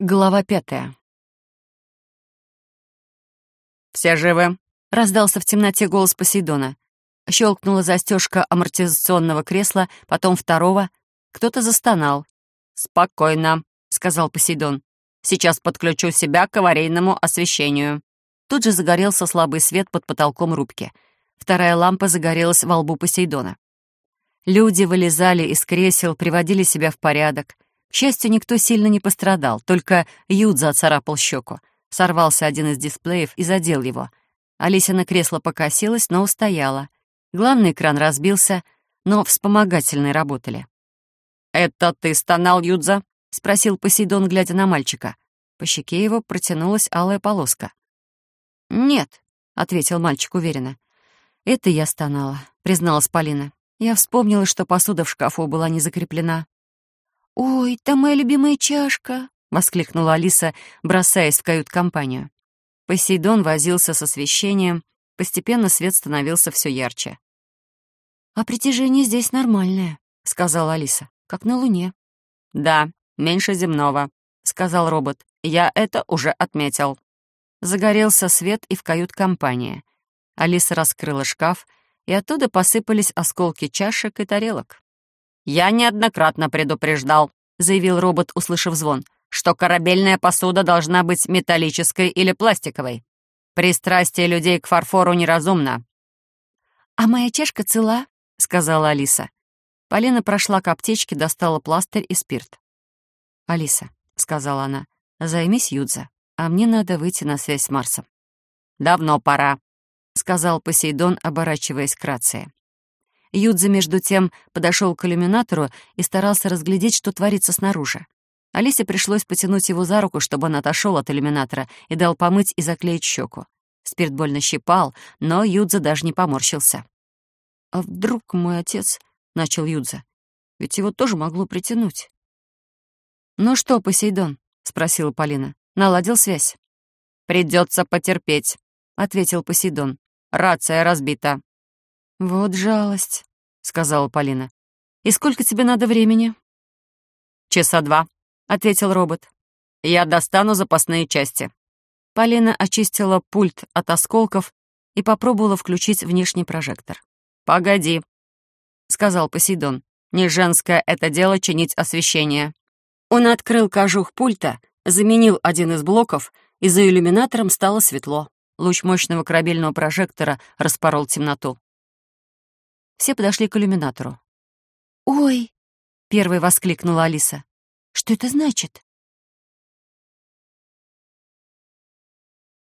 Глава пятая. «Все живы?» — раздался в темноте голос Посейдона. Щелкнула застежка амортизационного кресла, потом второго. Кто-то застонал. «Спокойно», — сказал Посейдон. «Сейчас подключу себя к аварийному освещению». Тут же загорелся слабый свет под потолком рубки. Вторая лампа загорелась во лбу Посейдона. Люди вылезали из кресел, приводили себя в порядок — к счастью, никто сильно не пострадал, только Юдза оцарапал щеку. Сорвался один из дисплеев и задел его. Алисина кресло покосилось, но устояла. Главный экран разбился, но вспомогательные работали. «Это ты стонал, Юдза?» — спросил Посейдон, глядя на мальчика. По щеке его протянулась алая полоска. «Нет», — ответил мальчик уверенно. «Это я стонала», — призналась Полина. Я вспомнила, что посуда в шкафу была не закреплена. «Ой, там моя любимая чашка!» — воскликнула Алиса, бросаясь в кают-компанию. Посейдон возился с освещением, постепенно свет становился все ярче. «А притяжение здесь нормальное», — сказала Алиса, — «как на Луне». «Да, меньше земного», — сказал робот. «Я это уже отметил». Загорелся свет и в кают-компании. Алиса раскрыла шкаф, и оттуда посыпались осколки чашек и тарелок. «Я неоднократно предупреждал», — заявил робот, услышав звон, «что корабельная посуда должна быть металлической или пластиковой. Пристрастие людей к фарфору неразумно». «А моя чашка цела», — сказала Алиса. Полина прошла к аптечке, достала пластырь и спирт. «Алиса», — сказала она, — «займись Юдза, а мне надо выйти на связь с Марсом». «Давно пора», — сказал Посейдон, оборачиваясь к рации. Юдза, между тем, подошел к иллюминатору и старался разглядеть, что творится снаружи. Алисе пришлось потянуть его за руку, чтобы он отошел от иллюминатора и дал помыть и заклеить щеку. Спирт больно щипал, но Юдза даже не поморщился. «А вдруг мой отец...» — начал Юдза. «Ведь его тоже могло притянуть». «Ну что, Посейдон?» — спросила Полина. «Наладил связь?» «Придется потерпеть», — ответил Посейдон. «Рация разбита». «Вот жалость», — сказала Полина. «И сколько тебе надо времени?» «Часа два», — ответил робот. «Я достану запасные части». Полина очистила пульт от осколков и попробовала включить внешний прожектор. «Погоди», — сказал Посейдон. «Не женское это дело чинить освещение». Он открыл кожух пульта, заменил один из блоков, и за иллюминатором стало светло. Луч мощного корабельного прожектора распорол темноту. Все подошли к иллюминатору. «Ой!» — первой воскликнула Алиса. «Что это значит?»